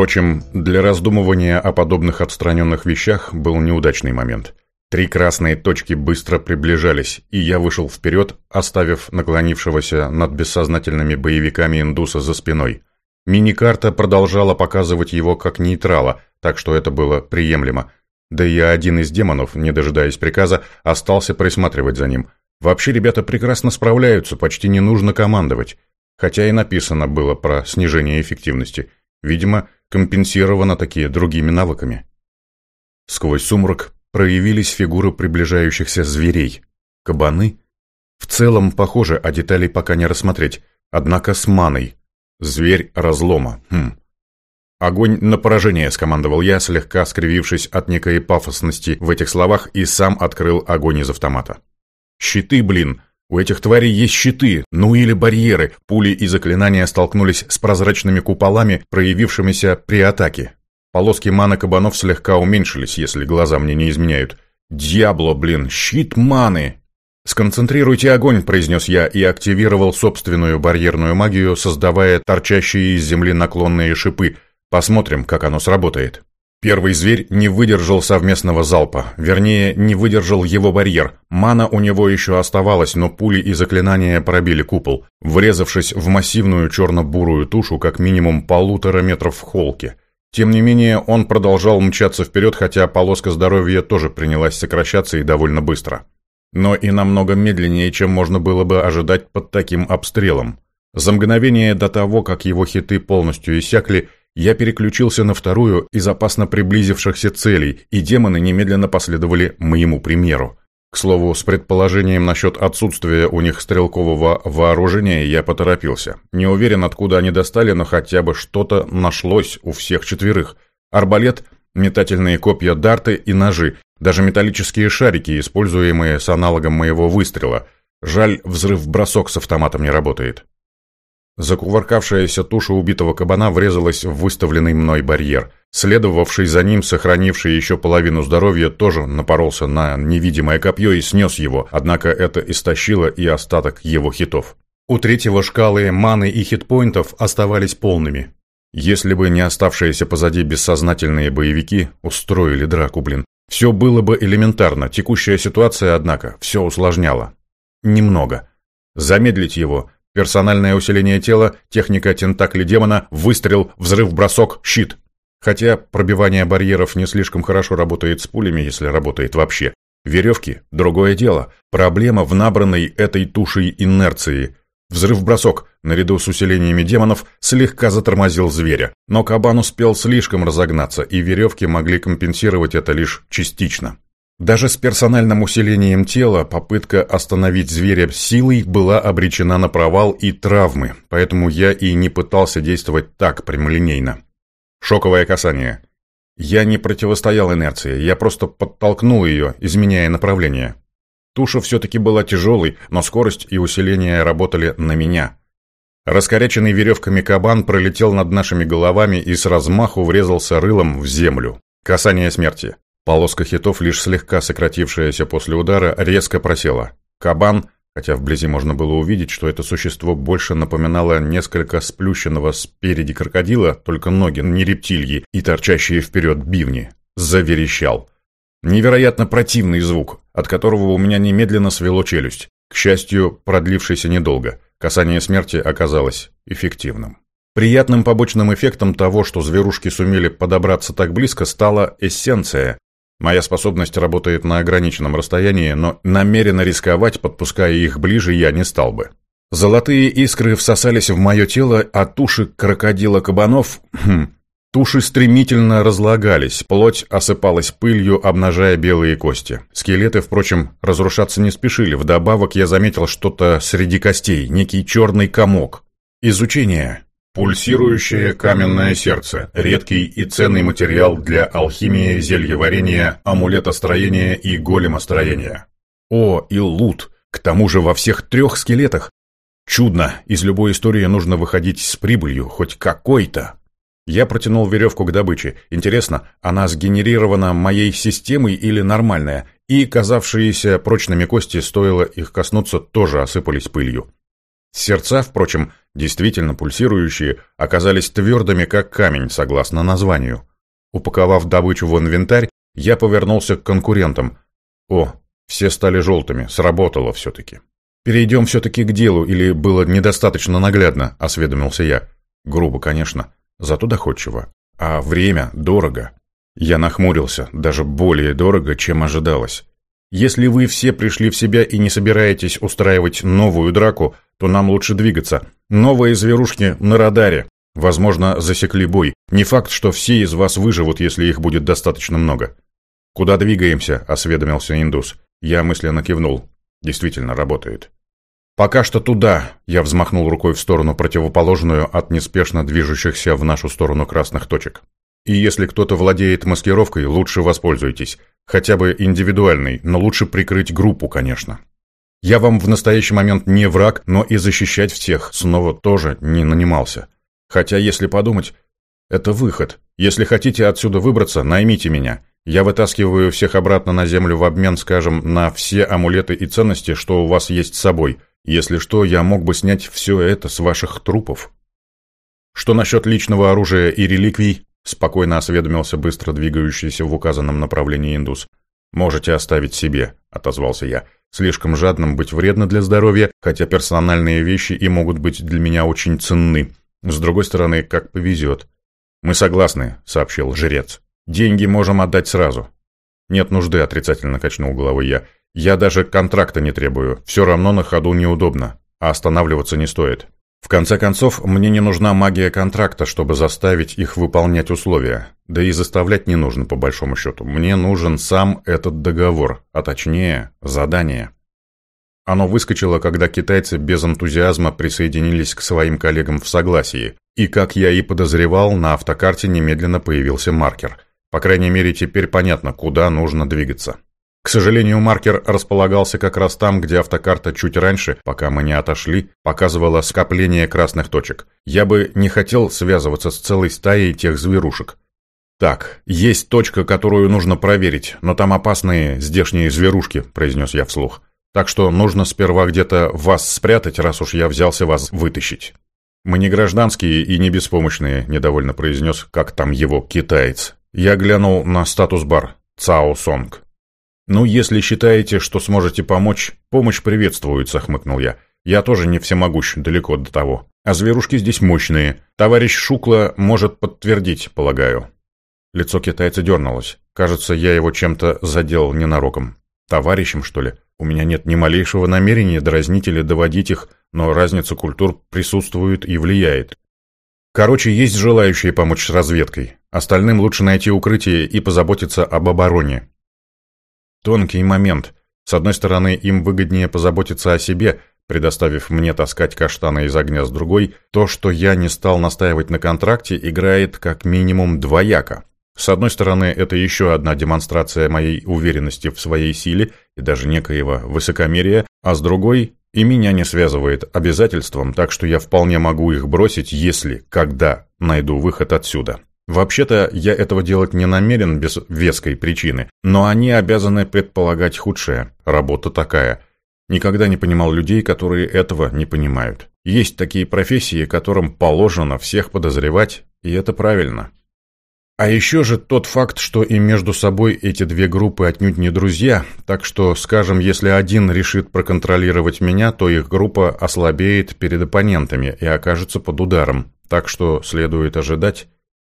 Впрочем, для раздумывания о подобных отстраненных вещах был неудачный момент. Три красные точки быстро приближались, и я вышел вперед, оставив наклонившегося над бессознательными боевиками индуса за спиной. Мини-карта продолжала показывать его как нейтрала, так что это было приемлемо. Да и один из демонов, не дожидаясь приказа, остался присматривать за ним. Вообще ребята прекрасно справляются, почти не нужно командовать. Хотя и написано было про снижение эффективности. Видимо, компенсировано такие другими навыками. Сквозь сумрак проявились фигуры приближающихся зверей. Кабаны? В целом, похоже, а деталей пока не рассмотреть. Однако с маной. Зверь разлома. Хм. «Огонь на поражение», — скомандовал я, слегка скривившись от некой пафосности в этих словах, и сам открыл огонь из автомата. «Щиты, блин! У этих тварей есть щиты, ну или барьеры!» Пули и заклинания столкнулись с прозрачными куполами, проявившимися при атаке. Полоски маны кабанов слегка уменьшились, если глаза мне не изменяют. «Дьябло, блин! Щит маны!» «Сконцентрируйте огонь», — произнес я и активировал собственную барьерную магию, создавая торчащие из земли наклонные шипы — Посмотрим, как оно сработает. Первый зверь не выдержал совместного залпа, вернее, не выдержал его барьер. Мана у него еще оставалась, но пули и заклинания пробили купол, врезавшись в массивную черно-бурую тушу как минимум полутора метров в холке. Тем не менее, он продолжал мчаться вперед, хотя полоска здоровья тоже принялась сокращаться и довольно быстро. Но и намного медленнее, чем можно было бы ожидать под таким обстрелом. За мгновение до того, как его хиты полностью иссякли, я переключился на вторую из опасно приблизившихся целей, и демоны немедленно последовали моему примеру. К слову, с предположением насчет отсутствия у них стрелкового вооружения я поторопился. Не уверен, откуда они достали, но хотя бы что-то нашлось у всех четверых. Арбалет, метательные копья дарты и ножи, даже металлические шарики, используемые с аналогом моего выстрела. Жаль, взрыв-бросок с автоматом не работает. Закувыркавшаяся туша убитого кабана врезалась в выставленный мной барьер. Следовавший за ним, сохранивший еще половину здоровья, тоже напоролся на невидимое копье и снес его, однако это истощило и остаток его хитов. У третьего шкалы маны и хитпоинтов оставались полными. Если бы не оставшиеся позади бессознательные боевики устроили драку, блин. Все было бы элементарно, текущая ситуация, однако, все усложняла. Немного. Замедлить его – Персональное усиление тела, техника тентакли демона, выстрел, взрыв-бросок, щит. Хотя пробивание барьеров не слишком хорошо работает с пулями, если работает вообще. Веревки – другое дело. Проблема в набранной этой тушей инерции. Взрыв-бросок, наряду с усилениями демонов, слегка затормозил зверя. Но кабан успел слишком разогнаться, и веревки могли компенсировать это лишь частично. Даже с персональным усилением тела попытка остановить зверя силой была обречена на провал и травмы, поэтому я и не пытался действовать так прямолинейно. Шоковое касание. Я не противостоял инерции, я просто подтолкнул ее, изменяя направление. Туша все-таки была тяжелой, но скорость и усиление работали на меня. Раскоряченный веревками кабан пролетел над нашими головами и с размаху врезался рылом в землю. Касание смерти. Полоска хитов, лишь слегка сократившаяся после удара, резко просела. Кабан, хотя вблизи можно было увидеть, что это существо больше напоминало несколько сплющенного спереди крокодила, только ноги не рептильи и торчащие вперед бивни, заверещал. Невероятно противный звук, от которого у меня немедленно свело челюсть. К счастью, продлившийся недолго. Касание смерти оказалось эффективным. Приятным побочным эффектом того, что зверушки сумели подобраться так близко, стала эссенция, Моя способность работает на ограниченном расстоянии, но намеренно рисковать, подпуская их ближе, я не стал бы. Золотые искры всосались в мое тело, а туши крокодила кабанов... Хм, туши стремительно разлагались, плоть осыпалась пылью, обнажая белые кости. Скелеты, впрочем, разрушаться не спешили, вдобавок я заметил что-то среди костей, некий черный комок. Изучение. Пульсирующее каменное сердце – редкий и ценный материал для алхимии, зельеварения, амулетостроения и големостроения. О, и лут! К тому же во всех трех скелетах. Чудно, из любой истории нужно выходить с прибылью, хоть какой-то. Я протянул веревку к добыче. Интересно, она сгенерирована моей системой или нормальная? И казавшиеся прочными кости, стоило их коснуться, тоже осыпались пылью. Сердца, впрочем, действительно пульсирующие, оказались твердыми, как камень, согласно названию. Упаковав добычу в инвентарь, я повернулся к конкурентам. О, все стали желтыми, сработало все-таки. «Перейдем все-таки к делу, или было недостаточно наглядно?» – осведомился я. Грубо, конечно, зато доходчиво. А время дорого. Я нахмурился, даже более дорого, чем ожидалось. Если вы все пришли в себя и не собираетесь устраивать новую драку, то нам лучше двигаться. Новые зверушки на радаре. Возможно, засекли бой. Не факт, что все из вас выживут, если их будет достаточно много. «Куда двигаемся?» – осведомился индус. Я мысленно кивнул. Действительно, работает. «Пока что туда», – я взмахнул рукой в сторону противоположную от неспешно движущихся в нашу сторону красных точек. «И если кто-то владеет маскировкой, лучше воспользуйтесь. Хотя бы индивидуальной, но лучше прикрыть группу, конечно. Я вам в настоящий момент не враг, но и защищать всех снова тоже не нанимался. Хотя, если подумать, это выход. Если хотите отсюда выбраться, наймите меня. Я вытаскиваю всех обратно на землю в обмен, скажем, на все амулеты и ценности, что у вас есть с собой. Если что, я мог бы снять все это с ваших трупов. Что насчет личного оружия и реликвий? Спокойно осведомился быстро двигающийся в указанном направлении индус. «Можете оставить себе», — отозвался я. «Слишком жадным быть вредно для здоровья, хотя персональные вещи и могут быть для меня очень ценны. С другой стороны, как повезет». «Мы согласны», — сообщил жрец. «Деньги можем отдать сразу». «Нет нужды», — отрицательно качнул головой я. «Я даже контракта не требую. Все равно на ходу неудобно, а останавливаться не стоит». В конце концов, мне не нужна магия контракта, чтобы заставить их выполнять условия. Да и заставлять не нужно, по большому счету. Мне нужен сам этот договор, а точнее, задание. Оно выскочило, когда китайцы без энтузиазма присоединились к своим коллегам в согласии. И, как я и подозревал, на автокарте немедленно появился маркер. По крайней мере, теперь понятно, куда нужно двигаться. К сожалению, маркер располагался как раз там, где автокарта чуть раньше, пока мы не отошли, показывала скопление красных точек. Я бы не хотел связываться с целой стаей тех зверушек. «Так, есть точка, которую нужно проверить, но там опасные здешние зверушки», – произнес я вслух. «Так что нужно сперва где-то вас спрятать, раз уж я взялся вас вытащить». «Мы не гражданские и не беспомощные», – недовольно произнес, как там его китаец. Я глянул на статус-бар «Цао Сонг». «Ну, если считаете, что сможете помочь, помощь приветствуется», — хмыкнул я. «Я тоже не всемогущ, далеко до того. А зверушки здесь мощные. Товарищ Шукла может подтвердить, полагаю». Лицо китайца дернулось. Кажется, я его чем-то задел ненароком. Товарищем, что ли? У меня нет ни малейшего намерения дразнить или доводить их, но разница культур присутствует и влияет. Короче, есть желающие помочь с разведкой. Остальным лучше найти укрытие и позаботиться об обороне. Тонкий момент. С одной стороны, им выгоднее позаботиться о себе, предоставив мне таскать каштаны из огня с другой, то, что я не стал настаивать на контракте, играет как минимум двояко. С одной стороны, это еще одна демонстрация моей уверенности в своей силе и даже некоего высокомерия, а с другой и меня не связывает обязательством, так что я вполне могу их бросить, если, когда найду выход отсюда. Вообще-то я этого делать не намерен без веской причины, но они обязаны предполагать худшее. Работа такая. Никогда не понимал людей, которые этого не понимают. Есть такие профессии, которым положено всех подозревать, и это правильно. А еще же тот факт, что и между собой эти две группы отнюдь не друзья, так что, скажем, если один решит проконтролировать меня, то их группа ослабеет перед оппонентами и окажется под ударом. Так что следует ожидать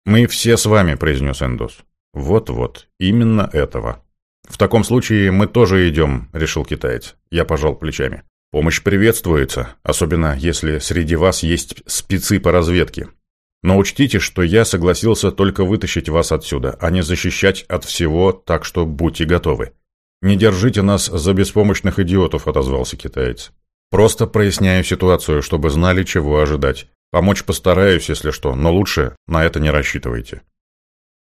«Мы все с вами», — произнес Эндос. «Вот-вот, именно этого». «В таком случае мы тоже идем», — решил китаец. Я пожал плечами. «Помощь приветствуется, особенно если среди вас есть спецы по разведке. Но учтите, что я согласился только вытащить вас отсюда, а не защищать от всего, так что будьте готовы». «Не держите нас за беспомощных идиотов», — отозвался китаец. «Просто проясняю ситуацию, чтобы знали, чего ожидать. Помочь постараюсь, если что, но лучше на это не рассчитывайте.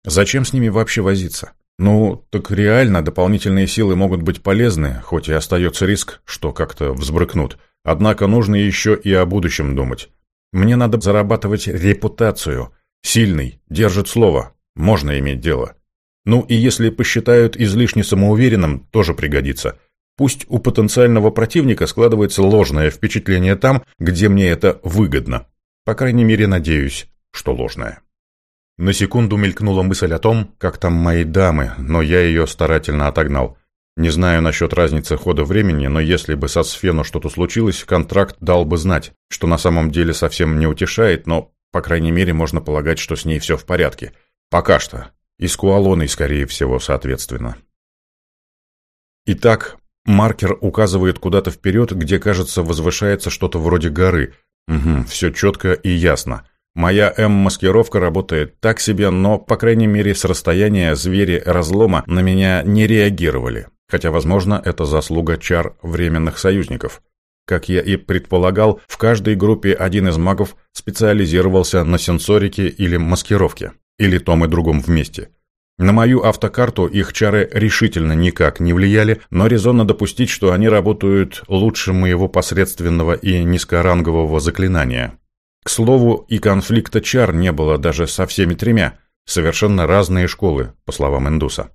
Зачем с ними вообще возиться? Ну, так реально дополнительные силы могут быть полезны, хоть и остается риск, что как-то взбрыкнут. Однако нужно еще и о будущем думать. Мне надо зарабатывать репутацию. Сильный, держит слово, можно иметь дело. Ну и если посчитают излишне самоуверенным, тоже пригодится. Пусть у потенциального противника складывается ложное впечатление там, где мне это выгодно. По крайней мере, надеюсь, что ложное. На секунду мелькнула мысль о том, как там мои дамы, но я ее старательно отогнал. Не знаю насчет разницы хода времени, но если бы со Сфену что-то случилось, контракт дал бы знать, что на самом деле совсем не утешает, но, по крайней мере, можно полагать, что с ней все в порядке. Пока что. И с Куалоной, скорее всего, соответственно. Итак, маркер указывает куда-то вперед, где, кажется, возвышается что-то вроде горы. Угу, все четко и ясно. Моя М-маскировка работает так себе, но, по крайней мере, с расстояния звери разлома на меня не реагировали. Хотя, возможно, это заслуга чар временных союзников. Как я и предполагал, в каждой группе один из магов специализировался на сенсорике или маскировке, или том и другом вместе. На мою автокарту их чары решительно никак не влияли, но резонно допустить, что они работают лучше моего посредственного и низкорангового заклинания. К слову, и конфликта чар не было даже со всеми тремя. Совершенно разные школы, по словам Индуса.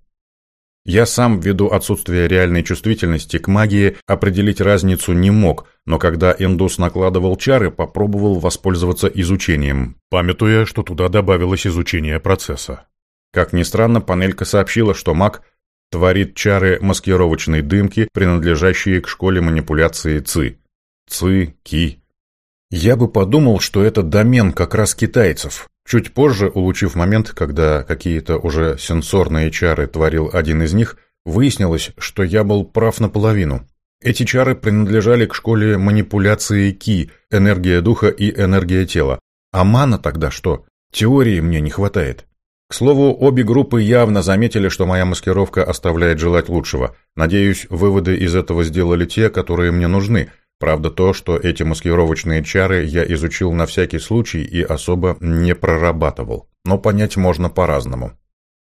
Я сам, ввиду отсутствия реальной чувствительности к магии, определить разницу не мог, но когда индус накладывал чары, попробовал воспользоваться изучением, памятуя, что туда добавилось изучение процесса. Как ни странно, панелька сообщила, что маг творит чары маскировочной дымки, принадлежащие к школе манипуляции ЦИ. ЦИ, КИ, я бы подумал, что это домен как раз китайцев. Чуть позже, улучив момент, когда какие-то уже сенсорные чары творил один из них, выяснилось, что я был прав наполовину. Эти чары принадлежали к школе манипуляции Ки, энергия духа и энергия тела. А мана тогда что? Теории мне не хватает. К слову, обе группы явно заметили, что моя маскировка оставляет желать лучшего. Надеюсь, выводы из этого сделали те, которые мне нужны – Правда то, что эти маскировочные чары я изучил на всякий случай и особо не прорабатывал. Но понять можно по-разному.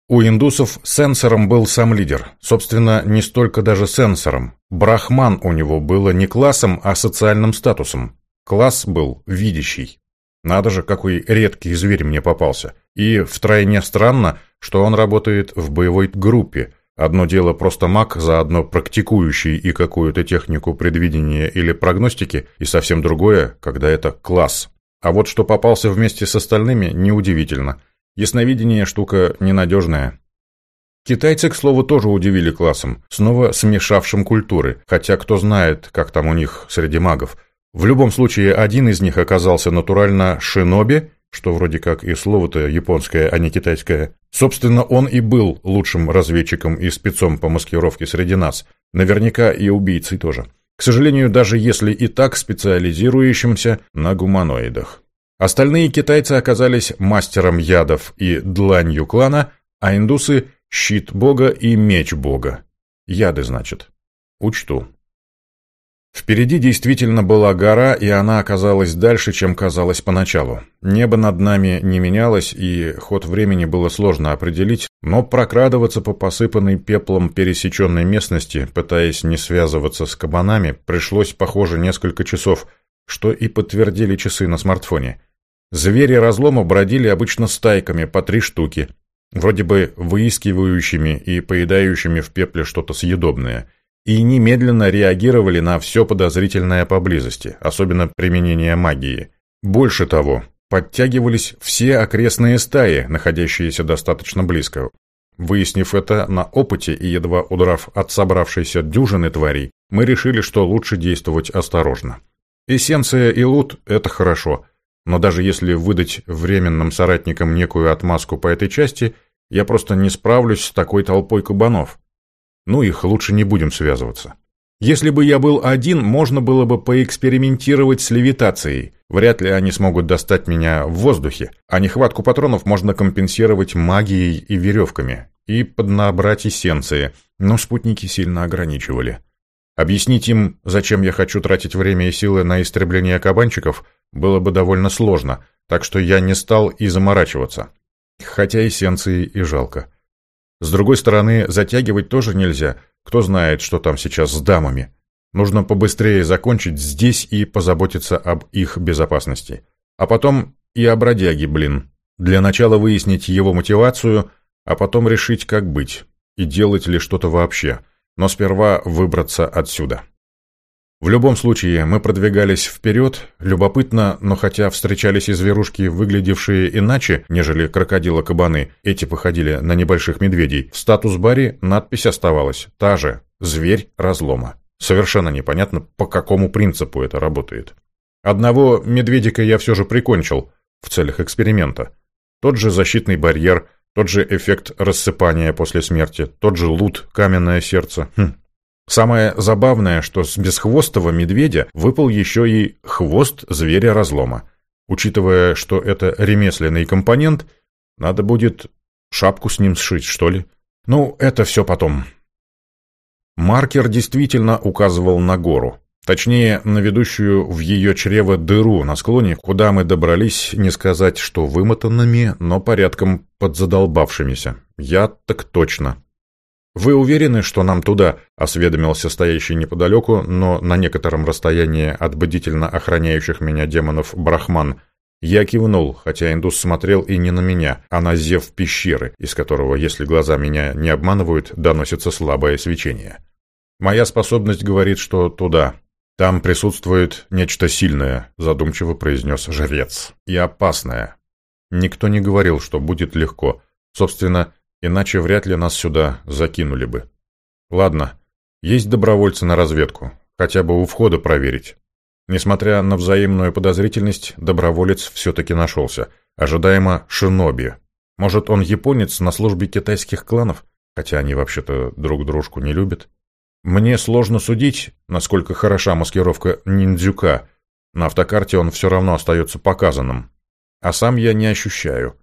У индусов сенсором был сам лидер. Собственно, не столько даже сенсором. Брахман у него было не классом, а социальным статусом. Класс был видящий. Надо же, какой редкий зверь мне попался. И втройне странно, что он работает в боевой группе – Одно дело просто маг, заодно практикующий и какую-то технику предвидения или прогностики, и совсем другое, когда это класс. А вот что попался вместе с остальными, неудивительно. Ясновидение штука ненадежная. Китайцы, к слову, тоже удивили классом, снова смешавшим культуры, хотя кто знает, как там у них среди магов. В любом случае, один из них оказался натурально шиноби, что вроде как и слово-то японское, а не китайское. Собственно, он и был лучшим разведчиком и спецом по маскировке среди нас. Наверняка и убийцей тоже. К сожалению, даже если и так специализирующимся на гуманоидах. Остальные китайцы оказались мастером ядов и дланью клана, а индусы – щит бога и меч бога. Яды, значит. Учту. Впереди действительно была гора, и она оказалась дальше, чем казалось поначалу. Небо над нами не менялось, и ход времени было сложно определить, но прокрадываться по посыпанной пеплом пересеченной местности, пытаясь не связываться с кабанами, пришлось, похоже, несколько часов, что и подтвердили часы на смартфоне. Звери разлома бродили обычно стайками, по три штуки, вроде бы выискивающими и поедающими в пепле что-то съедобное – и немедленно реагировали на все подозрительное поблизости, особенно применение магии. Больше того, подтягивались все окрестные стаи, находящиеся достаточно близко. Выяснив это на опыте и едва удрав от собравшейся дюжины тварей, мы решили, что лучше действовать осторожно. Эссенция и лут – это хорошо, но даже если выдать временным соратникам некую отмазку по этой части, я просто не справлюсь с такой толпой кабанов. Ну их лучше не будем связываться. Если бы я был один, можно было бы поэкспериментировать с левитацией. Вряд ли они смогут достать меня в воздухе, а нехватку патронов можно компенсировать магией и веревками. И поднабрать эссенции, но спутники сильно ограничивали. Объяснить им, зачем я хочу тратить время и силы на истребление кабанчиков, было бы довольно сложно, так что я не стал и заморачиваться. Хотя эссенции и жалко. С другой стороны, затягивать тоже нельзя. Кто знает, что там сейчас с дамами. Нужно побыстрее закончить здесь и позаботиться об их безопасности. А потом и о бродяге, блин. Для начала выяснить его мотивацию, а потом решить, как быть. И делать ли что-то вообще. но сперва выбраться отсюда. В любом случае, мы продвигались вперед, любопытно, но хотя встречались и зверушки, выглядевшие иначе, нежели крокодилы-кабаны, эти походили на небольших медведей, в статус-баре надпись оставалась та же «Зверь разлома». Совершенно непонятно, по какому принципу это работает. Одного медведика я все же прикончил в целях эксперимента. Тот же защитный барьер, тот же эффект рассыпания после смерти, тот же лут, каменное сердце. Хм, Самое забавное, что с бесхвостого медведя выпал еще и хвост зверя-разлома. Учитывая, что это ремесленный компонент, надо будет шапку с ним сшить, что ли. Ну, это все потом. Маркер действительно указывал на гору. Точнее, на ведущую в ее чрево дыру на склоне, куда мы добрались, не сказать, что вымотанными, но порядком подзадолбавшимися. Я так точно. «Вы уверены, что нам туда?» – осведомился стоящий неподалеку, но на некотором расстоянии от бдительно охраняющих меня демонов Брахман. Я кивнул, хотя индус смотрел и не на меня, а на зев пещеры, из которого, если глаза меня не обманывают, доносится слабое свечение. «Моя способность говорит, что туда. Там присутствует нечто сильное», – задумчиво произнес жрец. «И опасное. Никто не говорил, что будет легко. Собственно, Иначе вряд ли нас сюда закинули бы. Ладно, есть добровольцы на разведку. Хотя бы у входа проверить. Несмотря на взаимную подозрительность, доброволец все-таки нашелся. Ожидаемо шиноби. Может, он японец на службе китайских кланов? Хотя они вообще-то друг дружку не любят. Мне сложно судить, насколько хороша маскировка ниндзюка. На автокарте он все равно остается показанным. А сам я не ощущаю.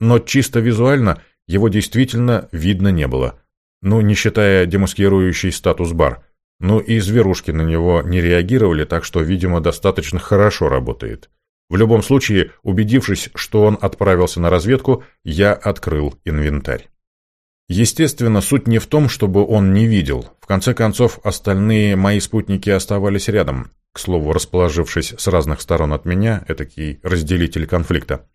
Но чисто визуально его действительно видно не было. Ну, не считая демаскирующий статус-бар. Ну и зверушки на него не реагировали, так что, видимо, достаточно хорошо работает. В любом случае, убедившись, что он отправился на разведку, я открыл инвентарь. Естественно, суть не в том, чтобы он не видел. В конце концов, остальные мои спутники оставались рядом. К слову, расположившись с разных сторон от меня, этакий разделитель конфликта.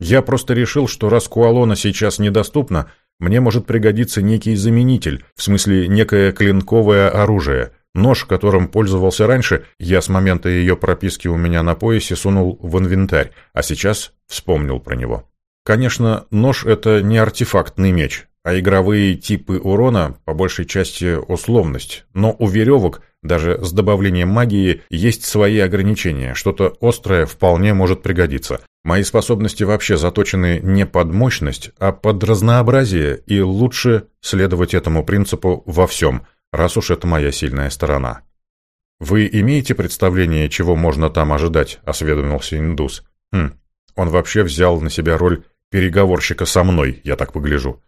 Я просто решил, что раз Куалона сейчас недоступна, мне может пригодиться некий заменитель, в смысле некое клинковое оружие. Нож, которым пользовался раньше, я с момента ее прописки у меня на поясе сунул в инвентарь, а сейчас вспомнил про него. Конечно, нож — это не артефактный меч, а игровые типы урона по большей части условность, но у веревок, даже с добавлением магии, есть свои ограничения, что-то острое вполне может пригодиться. Мои способности вообще заточены не под мощность, а под разнообразие, и лучше следовать этому принципу во всем, раз уж это моя сильная сторона. «Вы имеете представление, чего можно там ожидать?» – осведомился индус. «Хм, он вообще взял на себя роль переговорщика со мной, я так погляжу».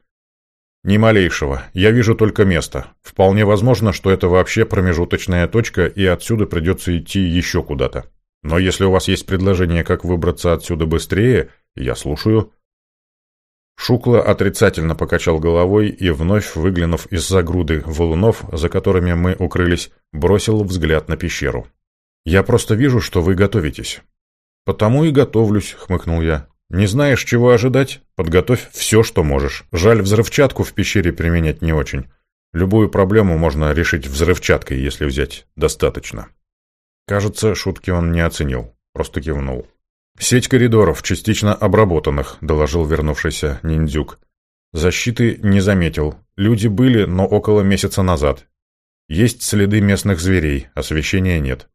«Ни малейшего. Я вижу только место. Вполне возможно, что это вообще промежуточная точка, и отсюда придется идти еще куда-то». Но если у вас есть предложение, как выбраться отсюда быстрее, я слушаю». Шукла отрицательно покачал головой и, вновь выглянув из-за груды валунов, за которыми мы укрылись, бросил взгляд на пещеру. «Я просто вижу, что вы готовитесь». «Потому и готовлюсь», — хмыкнул я. «Не знаешь, чего ожидать? Подготовь все, что можешь. Жаль, взрывчатку в пещере применять не очень. Любую проблему можно решить взрывчаткой, если взять достаточно». Кажется, шутки он не оценил, просто кивнул. «Сеть коридоров, частично обработанных», — доложил вернувшийся ниндзюк. «Защиты не заметил. Люди были, но около месяца назад. Есть следы местных зверей, освещения нет».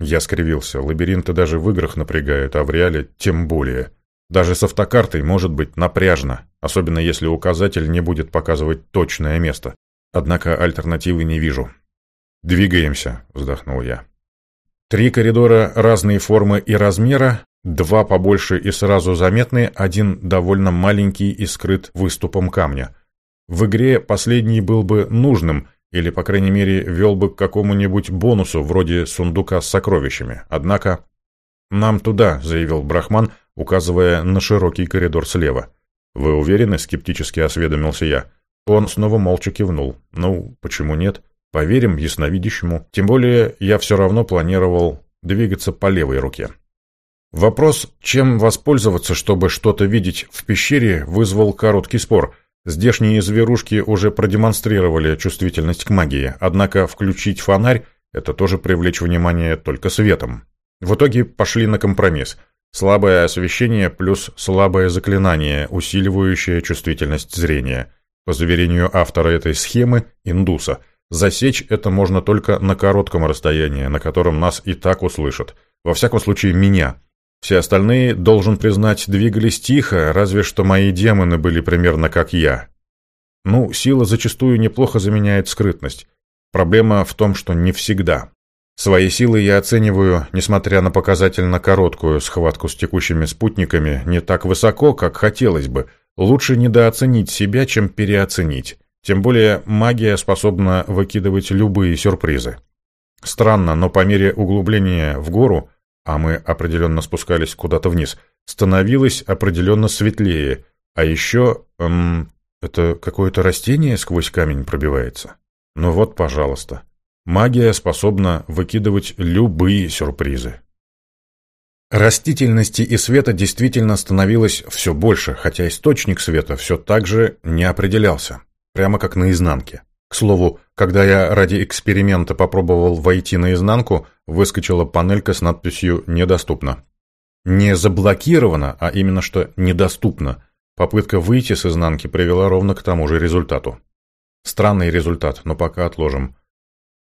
Я скривился. Лабиринты даже в играх напрягают, а в реале тем более. Даже с автокартой может быть напряжно, особенно если указатель не будет показывать точное место. Однако альтернативы не вижу. «Двигаемся», — вздохнул я. Три коридора разной формы и размера, два побольше и сразу заметные, один довольно маленький и скрыт выступом камня. В игре последний был бы нужным, или, по крайней мере, вел бы к какому-нибудь бонусу, вроде сундука с сокровищами. Однако... «Нам туда», — заявил Брахман, указывая на широкий коридор слева. «Вы уверены?» — скептически осведомился я. Он снова молча кивнул. «Ну, почему нет?» Поверим ясновидящему. Тем более я все равно планировал двигаться по левой руке. Вопрос, чем воспользоваться, чтобы что-то видеть в пещере, вызвал короткий спор. Здешние зверушки уже продемонстрировали чувствительность к магии, однако включить фонарь – это тоже привлечь внимание только светом. В итоге пошли на компромисс. Слабое освещение плюс слабое заклинание, усиливающее чувствительность зрения. По заверению автора этой схемы, индуса, засечь это можно только на коротком расстоянии, на котором нас и так услышат. Во всяком случае, меня. Все остальные, должен признать, двигались тихо, разве что мои демоны были примерно как я. Ну, сила зачастую неплохо заменяет скрытность. Проблема в том, что не всегда. Свои силы я оцениваю, несмотря на показательно короткую схватку с текущими спутниками, не так высоко, как хотелось бы. Лучше недооценить себя, чем переоценить. Тем более магия способна выкидывать любые сюрпризы. Странно, но по мере углубления в гору, а мы определенно спускались куда-то вниз, становилось определенно светлее. А еще... Эм, это какое-то растение сквозь камень пробивается? Ну вот, пожалуйста. Магия способна выкидывать любые сюрпризы. Растительности и света действительно становилось все больше, хотя источник света все так же не определялся, прямо как на изнанке. К слову, когда я ради эксперимента попробовал войти наизнанку, выскочила панелька с надписью «Недоступно». Не заблокировано, а именно что «недоступно». Попытка выйти с изнанки привела ровно к тому же результату. Странный результат, но пока отложим.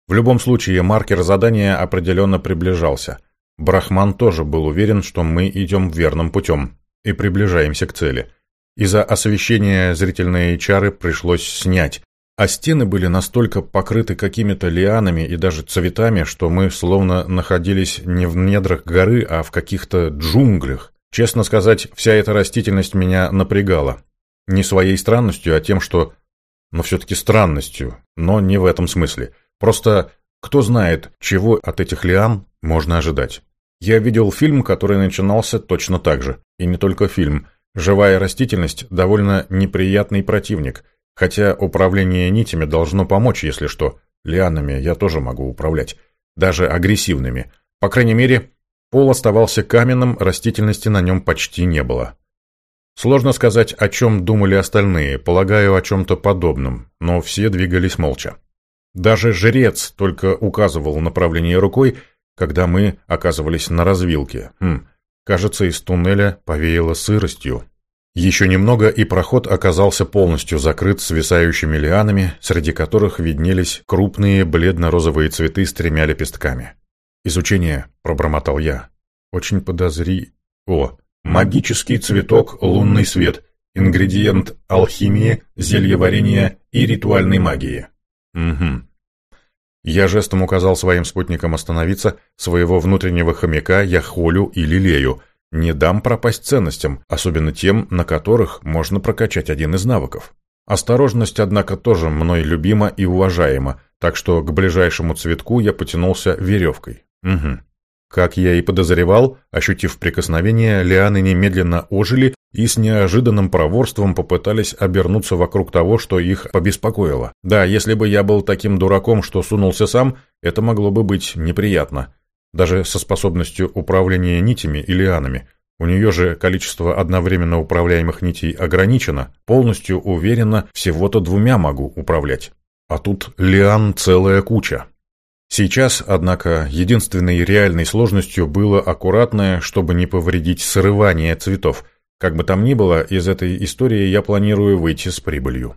В любом случае, маркер задания определенно приближался. Брахман тоже был уверен, что мы идем верным путем и приближаемся к цели. Из-за освещения зрительные чары пришлось снять, а стены были настолько покрыты какими-то лианами и даже цветами, что мы словно находились не в недрах горы, а в каких-то джунглях. Честно сказать, вся эта растительность меня напрягала. Не своей странностью, а тем, что... Но все-таки странностью, но не в этом смысле. Просто кто знает, чего от этих лиан можно ожидать. Я видел фильм, который начинался точно так же. И не только фильм. Живая растительность – довольно неприятный противник. Хотя управление нитями должно помочь, если что. Лианами я тоже могу управлять. Даже агрессивными. По крайней мере, пол оставался каменным, растительности на нем почти не было. Сложно сказать, о чем думали остальные, полагаю, о чем-то подобном, но все двигались молча. Даже жрец только указывал направление рукой, когда мы оказывались на развилке. Хм, кажется, из туннеля повеяло сыростью. Еще немного, и проход оказался полностью закрыт свисающими лианами, среди которых виднелись крупные бледно-розовые цветы с тремя лепестками. «Изучение», — пробормотал я. «Очень подозри...» «О, магический цветок «Лунный свет», ингредиент алхимии, зельеварения и ритуальной магии». Угу. Я жестом указал своим спутникам остановиться, своего внутреннего хомяка я холю и лелею. Не дам пропасть ценностям, особенно тем, на которых можно прокачать один из навыков. Осторожность, однако, тоже мной любима и уважаема, так что к ближайшему цветку я потянулся веревкой. Угу. Как я и подозревал, ощутив прикосновение, лианы немедленно ожили и с неожиданным проворством попытались обернуться вокруг того, что их побеспокоило. Да, если бы я был таким дураком, что сунулся сам, это могло бы быть неприятно. Даже со способностью управления нитями и лианами. У нее же количество одновременно управляемых нитей ограничено, полностью уверенно всего-то двумя могу управлять. А тут лиан целая куча. Сейчас, однако, единственной реальной сложностью было аккуратное, чтобы не повредить срывание цветов. Как бы там ни было, из этой истории я планирую выйти с прибылью.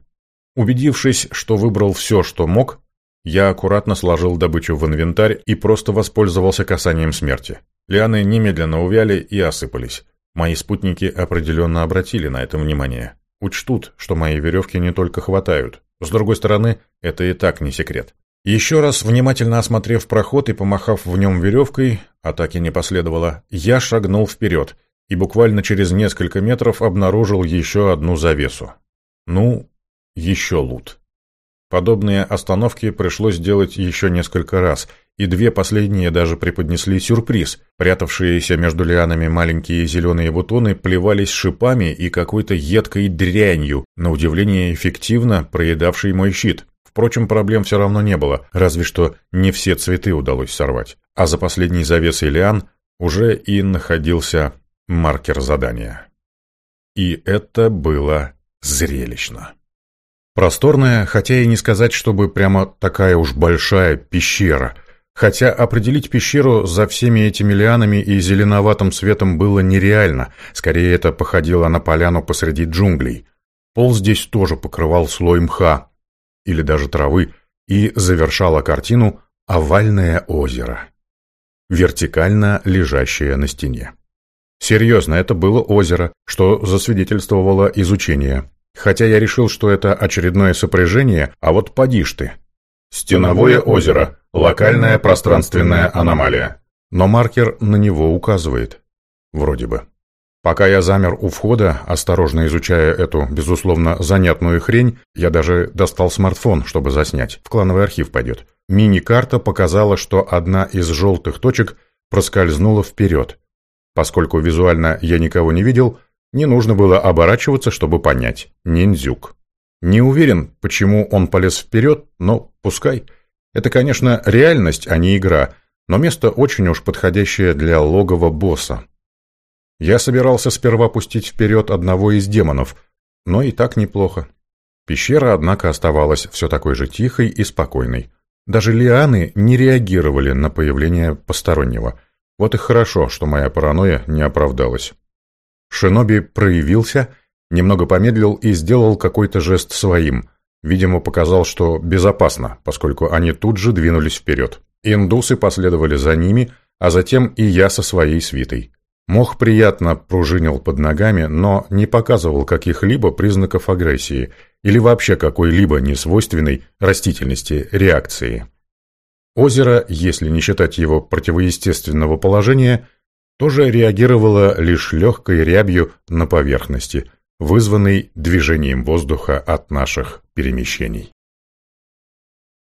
Убедившись, что выбрал все, что мог, я аккуратно сложил добычу в инвентарь и просто воспользовался касанием смерти. Лианы немедленно увяли и осыпались. Мои спутники определенно обратили на это внимание. Учтут, что мои веревки не только хватают. С другой стороны, это и так не секрет. Еще раз внимательно осмотрев проход и помахав в нем веревкой, атаки не последовало, я шагнул вперед и буквально через несколько метров обнаружил еще одну завесу. Ну, еще лут. Подобные остановки пришлось делать еще несколько раз, и две последние даже преподнесли сюрприз. Прятавшиеся между лианами маленькие зеленые бутоны плевались шипами и какой-то едкой дрянью, на удивление эффективно проедавший мой щит. Впрочем, проблем все равно не было, разве что не все цветы удалось сорвать. А за последней завесой лиан уже и находился маркер задания. И это было зрелищно. Просторная, хотя и не сказать, чтобы прямо такая уж большая пещера. Хотя определить пещеру за всеми этими лианами и зеленоватым светом было нереально. Скорее, это походило на поляну посреди джунглей. Пол здесь тоже покрывал слой мха, или даже травы, и завершало картину овальное озеро, вертикально лежащее на стене. Серьезно, это было озеро, что засвидетельствовало изучение. Хотя я решил, что это очередное сопряжение, а вот поди ж ты. Стеновое озеро. Локальная пространственная аномалия. Но маркер на него указывает. Вроде бы. Пока я замер у входа, осторожно изучая эту, безусловно, занятную хрень, я даже достал смартфон, чтобы заснять. В клановый архив пойдет. Мини-карта показала, что одна из желтых точек проскользнула вперед. Поскольку визуально я никого не видел, не нужно было оборачиваться, чтобы понять. Ниндзюк. Не уверен, почему он полез вперед, но пускай. Это, конечно, реальность, а не игра, но место очень уж подходящее для логова босса. Я собирался сперва пустить вперед одного из демонов, но и так неплохо. Пещера, однако, оставалась все такой же тихой и спокойной. Даже лианы не реагировали на появление постороннего. Вот и хорошо, что моя паранойя не оправдалась. Шиноби проявился, немного помедлил и сделал какой-то жест своим. Видимо, показал, что безопасно, поскольку они тут же двинулись вперед. Индусы последовали за ними, а затем и я со своей свитой. Мох приятно пружинил под ногами, но не показывал каких-либо признаков агрессии или вообще какой-либо несвойственной растительности реакции. Озеро, если не считать его противоестественного положения, тоже реагировало лишь легкой рябью на поверхности, вызванной движением воздуха от наших перемещений.